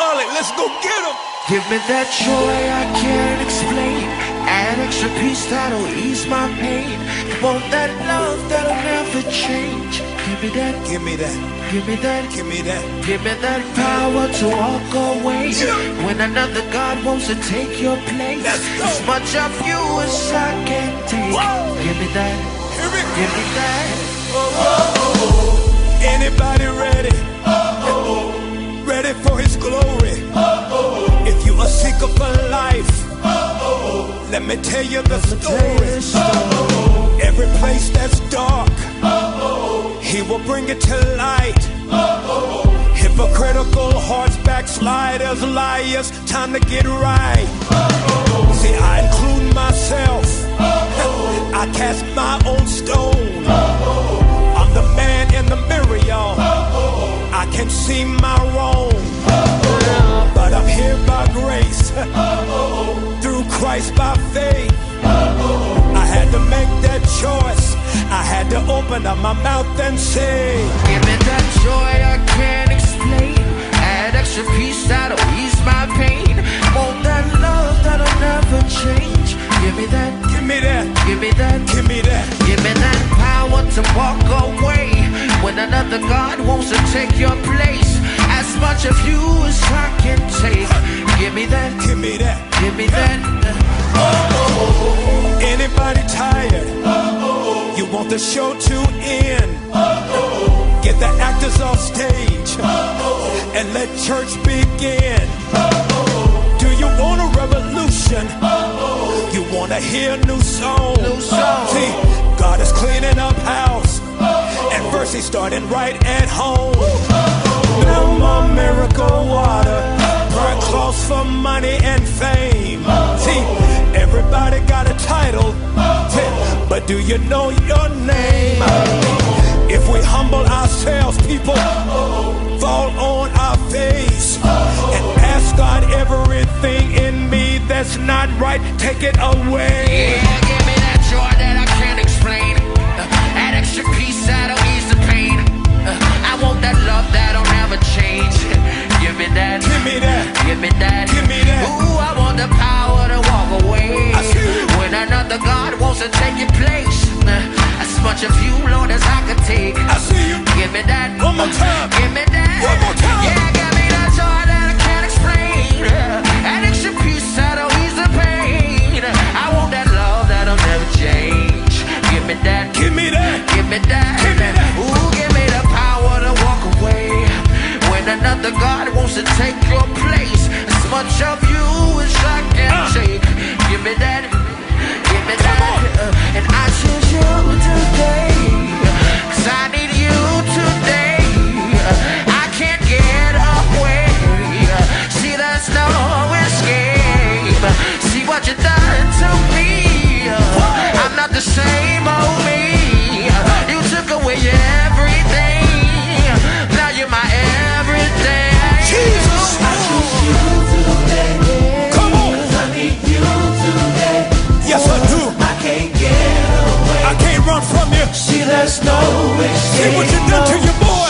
Molly. Let's go get him. Give me that joy I can't explain. Add extra peace that'll ease my pain. Want that love that'll never change. Give me that, Give me that. give me that, Give me that. give me that power to walk away. Yeah. When another God wants to take your place. As much of you as I can take. Whoa. Give me that, give me that. Oh, oh, oh, Anybody let me tell you the story. Every place that's dark, he will bring it to light. Hypocritical hearts, backsliders, liars, time to get right. Open up my mouth and say, Give me that joy I can't explain. Add extra peace that'll ease my pain. Want that love that'll never change. Give me that, Give me that, give me that, give me that. give me that power to walk away. When another God wants to take your place. As much of you as I can take. Give me that, Give me that. give me that. Oh, Anybody tired? The show to end? Get the actors off stage and let church begin. Do you want a revolution? You want to hear a new song? New song. See, God is cleaning up house, and first He's starting right at home. No more miracle water, burn clothes for money and fame. See, everybody got a title, but do you know your name? If we humble ourselves, people fall on our face and ask God everything in me that's not right, take it away. Yeah, give me that joy that I can't explain. Add extra peace that'll ease that. There's no See what you done to your boy.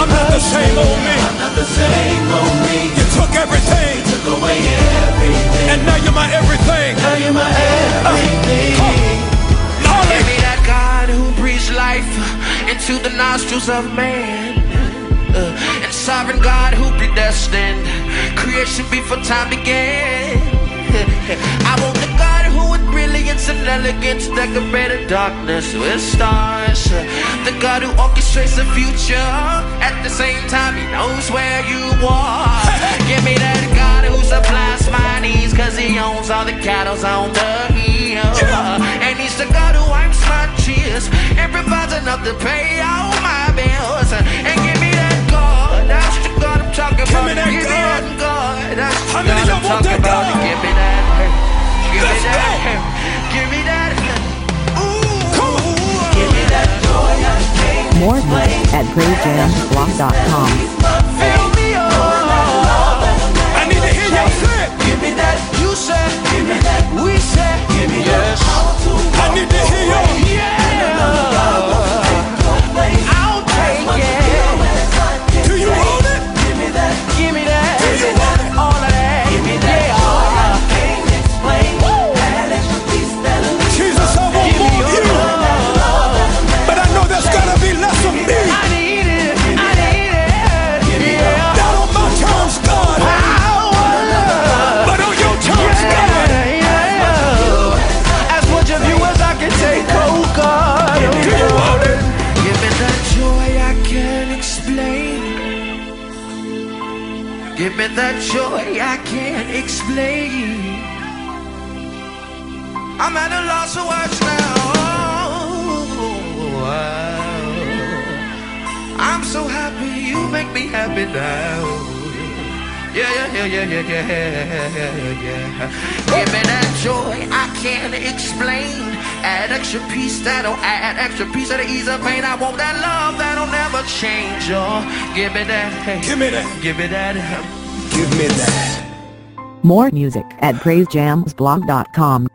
I'm not the same old me. You took everything. And now you're my everything. Lolly. Give me that God who breathes life into the nostrils of man. Uh, and sovereign God who predestined creation before time began. I want brilliance and elegance decorated darkness with stars. The God who orchestrates the future at the same time he knows where you are. Give me that God who supplies my needs cause he owns all the cattle on the hill. And he's the God who wipes my tears and provides enough to pay all music Give me that joy I can't explain. I'm at a loss of words now. Oh, I'm so happy you make me happy now. Yeah, yeah, yeah, yeah, yeah, yeah, yeah. Give me that joy I can't explain. Add extra peace that'll add extra peace of the ease of pain. I want that love that'll never change. Oh, give me that. Hey, Give me that. Give me that. Give me that. More music at praisejamsblog.com.